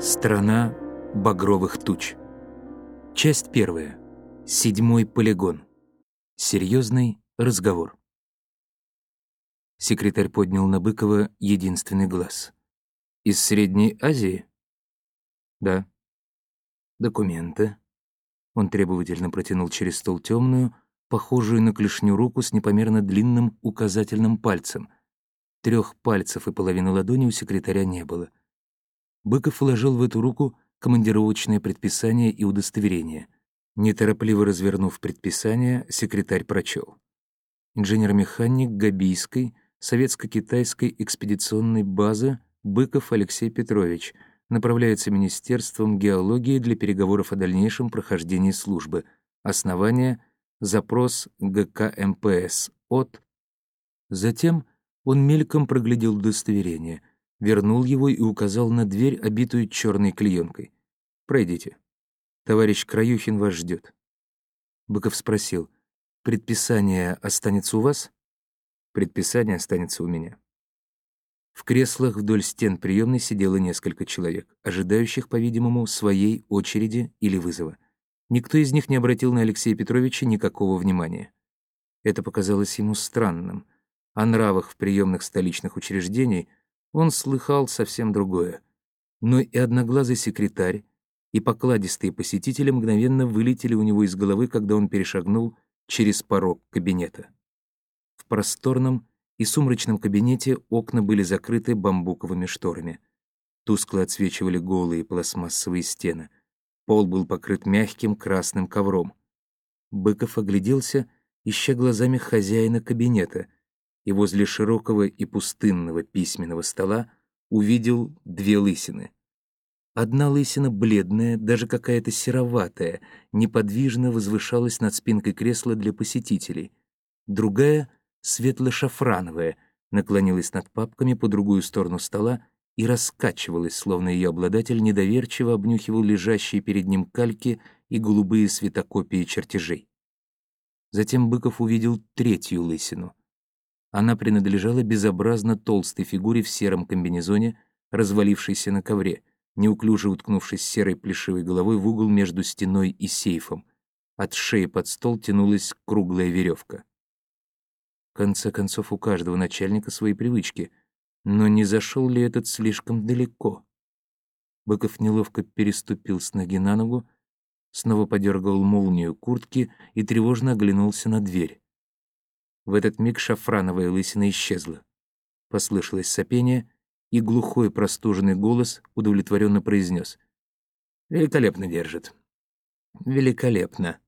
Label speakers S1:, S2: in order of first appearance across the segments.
S1: Страна багровых туч. Часть первая. Седьмой полигон. Серьезный разговор. Секретарь поднял на Быкова единственный глаз. «Из Средней Азии?» «Да». «Документы». Он требовательно протянул через стол темную, похожую на клешню руку с непомерно длинным указательным пальцем. Трех пальцев и половины ладони у секретаря не было. Быков вложил в эту руку командировочное предписание и удостоверение. Неторопливо развернув предписание, секретарь прочел. Инженер-механик Габийской, советско-китайской экспедиционной базы Быков Алексей Петрович направляется Министерством геологии для переговоров о дальнейшем прохождении службы. Основание — запрос ГК МПС от... Затем он мельком проглядел удостоверение — вернул его и указал на дверь, обитую черной клеенкой. «Пройдите. Товарищ Краюхин вас ждет». Быков спросил, «Предписание останется у вас?» «Предписание останется у меня». В креслах вдоль стен приемной сидело несколько человек, ожидающих, по-видимому, своей очереди или вызова. Никто из них не обратил на Алексея Петровича никакого внимания. Это показалось ему странным. О нравах в приемных столичных учреждений он слыхал совсем другое. Но и одноглазый секретарь, и покладистые посетители мгновенно вылетели у него из головы, когда он перешагнул через порог кабинета. В просторном и сумрачном кабинете окна были закрыты бамбуковыми шторами. Тускло отсвечивали голые пластмассовые стены. Пол был покрыт мягким красным ковром. Быков огляделся, ища глазами хозяина кабинета — и возле широкого и пустынного письменного стола увидел две лысины. Одна лысина бледная, даже какая-то сероватая, неподвижно возвышалась над спинкой кресла для посетителей. Другая, светло-шафрановая, наклонилась над папками по другую сторону стола и раскачивалась, словно ее обладатель недоверчиво обнюхивал лежащие перед ним кальки и голубые светокопии чертежей. Затем Быков увидел третью лысину. Она принадлежала безобразно толстой фигуре в сером комбинезоне, развалившейся на ковре, неуклюже уткнувшись серой плешивой головой в угол между стеной и сейфом. От шеи под стол тянулась круглая веревка. В конце концов, у каждого начальника свои привычки, но не зашел ли этот слишком далеко? Быков неловко переступил с ноги на ногу, снова подергал молнию куртки и тревожно оглянулся на дверь. В этот миг шафрановая лысина исчезла. Послышалось сопение, и глухой простуженный голос удовлетворенно произнес. «Великолепно держит. Великолепно».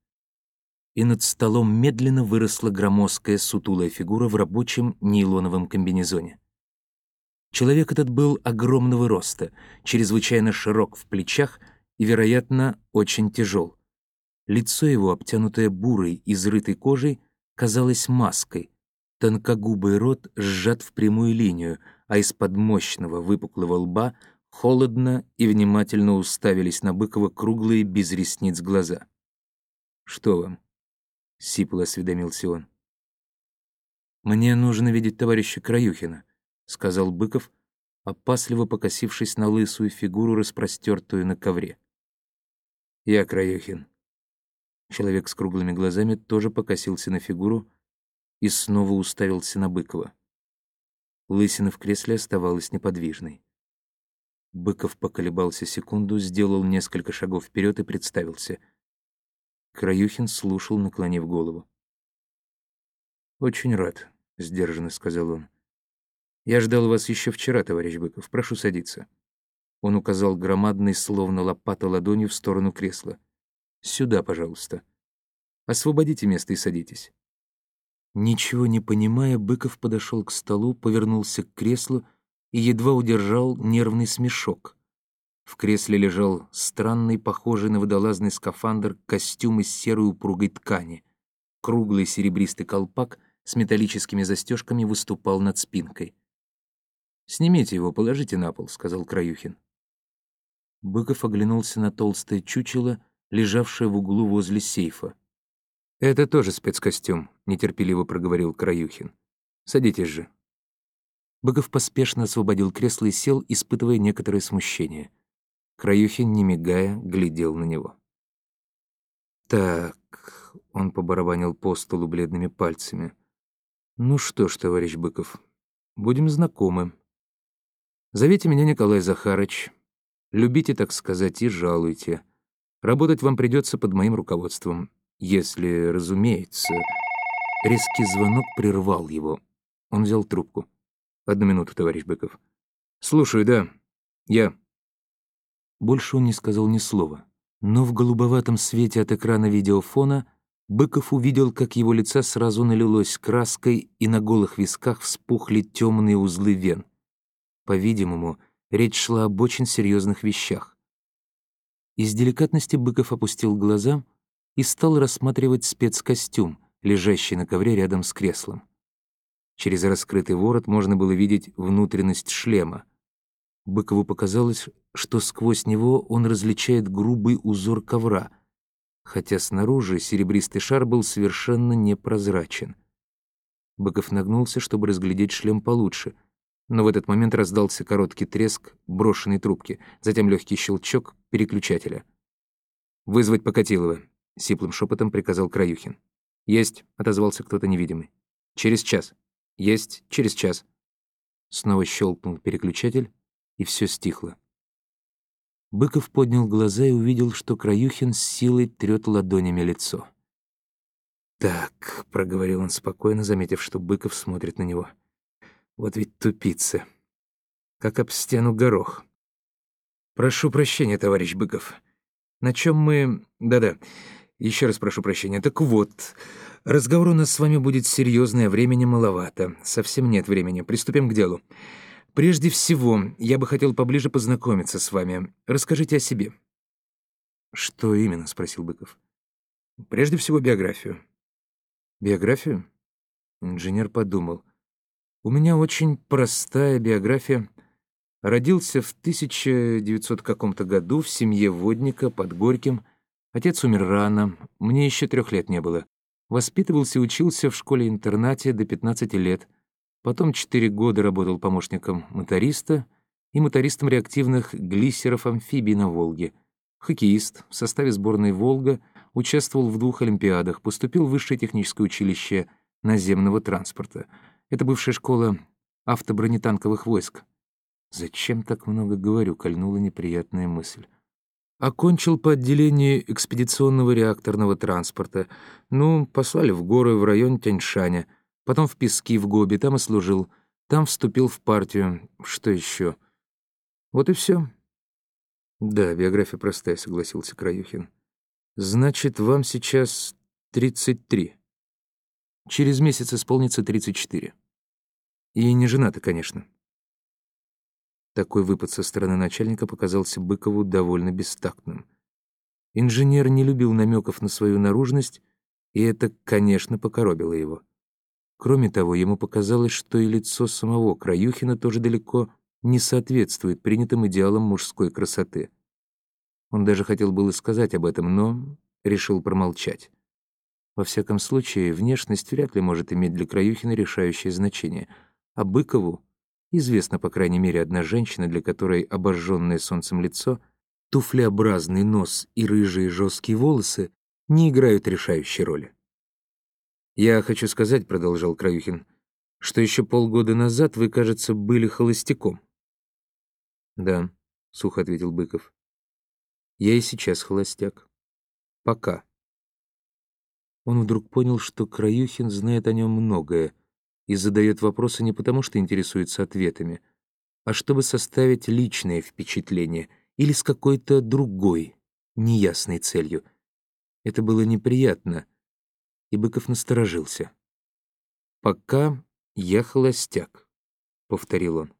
S1: И над столом медленно выросла громоздкая сутулая фигура в рабочем нейлоновом комбинезоне. Человек этот был огромного роста, чрезвычайно широк в плечах и, вероятно, очень тяжел. Лицо его, обтянутое бурой, изрытой кожей, казалась маской. Тонкогубый рот сжат в прямую линию, а из-под мощного выпуклого лба холодно и внимательно уставились на Быкова круглые без ресниц глаза. «Что вам?» — сипло осведомился он. «Мне нужно видеть товарища Краюхина», — сказал Быков, опасливо покосившись на лысую фигуру, распростертую на ковре. «Я Краюхин», Человек с круглыми глазами тоже покосился на фигуру и снова уставился на Быкова. Лысина в кресле оставалась неподвижной. Быков поколебался секунду, сделал несколько шагов вперед и представился. Краюхин слушал, наклонив голову. «Очень рад», — сдержанно сказал он. «Я ждал вас еще вчера, товарищ Быков. Прошу садиться». Он указал громадной, словно лопата ладонью в сторону кресла. Сюда, пожалуйста. Освободите место и садитесь». Ничего не понимая, Быков подошел к столу, повернулся к креслу и едва удержал нервный смешок. В кресле лежал странный, похожий на водолазный скафандр, костюм из серой упругой ткани. Круглый серебристый колпак с металлическими застежками выступал над спинкой. «Снимите его, положите на пол», — сказал Краюхин. Быков оглянулся на толстое чучело, лежавшее в углу возле сейфа. «Это тоже спецкостюм», — нетерпеливо проговорил Краюхин. «Садитесь же». Быков поспешно освободил кресло и сел, испытывая некоторое смущение. Краюхин, не мигая, глядел на него. «Так», — он побарабанил по столу бледными пальцами. «Ну что ж, товарищ Быков, будем знакомы. Зовите меня Николай Захарыч. Любите, так сказать, и жалуйте. Работать вам придется под моим руководством. Если, разумеется...» Резкий звонок прервал его. Он взял трубку. «Одну минуту, товарищ Быков». «Слушаю, да. Я...» Больше он не сказал ни слова. Но в голубоватом свете от экрана видеофона Быков увидел, как его лицо сразу налилось краской, и на голых висках вспухли темные узлы вен. По-видимому, речь шла об очень серьезных вещах. Из деликатности Быков опустил глаза и стал рассматривать спецкостюм, лежащий на ковре рядом с креслом. Через раскрытый ворот можно было видеть внутренность шлема. Быкову показалось, что сквозь него он различает грубый узор ковра, хотя снаружи серебристый шар был совершенно непрозрачен. Быков нагнулся, чтобы разглядеть шлем получше, но в этот момент раздался короткий треск брошенной трубки, затем легкий щелчок переключателя. «Вызвать Покатилова», — сиплым шепотом приказал Краюхин. «Есть», — отозвался кто-то невидимый. «Через час». «Есть, через час». Снова щелкнул переключатель, и все стихло. Быков поднял глаза и увидел, что Краюхин с силой трет ладонями лицо. «Так», — проговорил он спокойно, заметив, что Быков смотрит на него. «Вот ведь тупица. Как об стену горох. Прошу прощения, товарищ Быков. На чем мы... Да-да, еще раз прошу прощения. Так вот, разговор у нас с вами будет серьезный, а времени маловато. Совсем нет времени. Приступим к делу. Прежде всего, я бы хотел поближе познакомиться с вами. Расскажите о себе». «Что именно?» — спросил Быков. «Прежде всего, биографию». «Биографию?» Инженер подумал. «У меня очень простая биография. Родился в 1900 каком-то году в семье водника под Горьким. Отец умер рано, мне еще трех лет не было. Воспитывался и учился в школе-интернате до 15 лет — Потом четыре года работал помощником моториста и мотористом реактивных глиссеров-амфибий на Волге. Хоккеист в составе сборной «Волга» участвовал в двух олимпиадах, поступил в высшее техническое училище наземного транспорта. Это бывшая школа автобронетанковых войск. «Зачем так много говорю?» — кольнула неприятная мысль. Окончил по отделению экспедиционного реакторного транспорта. Ну, послали в горы в район Тяньшаня — потом в Пески в Гоби, там и служил, там вступил в партию. Что еще? Вот и все. Да, биография простая, согласился Краюхин. Значит, вам сейчас 33. Через месяц исполнится 34. И не женаты, конечно. Такой выпад со стороны начальника показался Быкову довольно бестактным. Инженер не любил намеков на свою наружность, и это, конечно, покоробило его. Кроме того, ему показалось, что и лицо самого Краюхина тоже далеко не соответствует принятым идеалам мужской красоты. Он даже хотел было сказать об этом, но решил промолчать. Во всяком случае, внешность вряд ли может иметь для Краюхина решающее значение, а Быкову известна, по крайней мере, одна женщина, для которой обожженное солнцем лицо, туфлеобразный нос и рыжие жесткие волосы не играют решающей роли. «Я хочу сказать», — продолжал Краюхин, «что еще полгода назад вы, кажется, были холостяком». «Да», — сухо ответил Быков. «Я и сейчас холостяк. Пока». Он вдруг понял, что Краюхин знает о нем многое и задает вопросы не потому, что интересуется ответами, а чтобы составить личное впечатление или с какой-то другой, неясной целью. Это было неприятно, и Быков насторожился. «Пока я холостяк», — повторил он.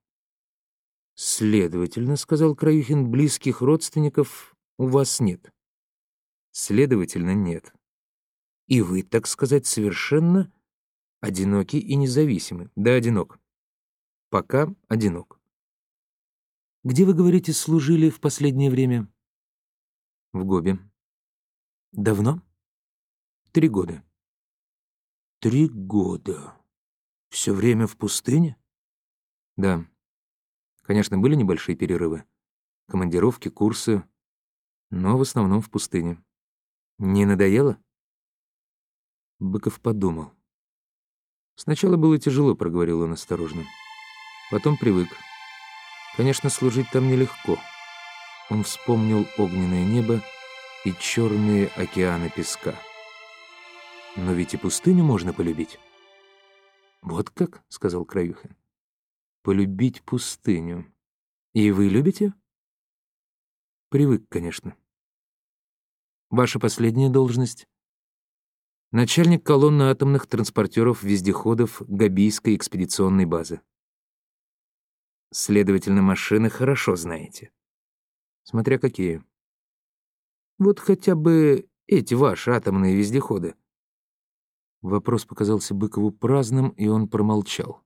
S1: «Следовательно, — сказал Краюхин, — близких родственников у вас нет». «Следовательно, нет. И вы, так сказать, совершенно одиноки и независимы. Да, одинок. Пока одинок». «Где, вы говорите, служили в последнее время?» «В Гобе». «Давно?» «Три года». Три года. Все время в пустыне? Да. Конечно, были небольшие перерывы. командировки, курсы, но в основном в пустыне. Не надоело? Быков подумал. Сначала было тяжело, проговорил он осторожно. Потом привык. Конечно, служить там нелегко. Он вспомнил огненное небо и черные океаны песка. Но ведь и пустыню можно полюбить. «Вот как?» — сказал Краюхин. «Полюбить пустыню. И вы любите?» «Привык, конечно». «Ваша последняя должность?» «Начальник колонны атомных транспортеров-вездеходов Габийской экспедиционной базы». «Следовательно, машины хорошо знаете». «Смотря какие». «Вот хотя бы эти ваши атомные вездеходы». Вопрос показался Быкову праздным, и он промолчал.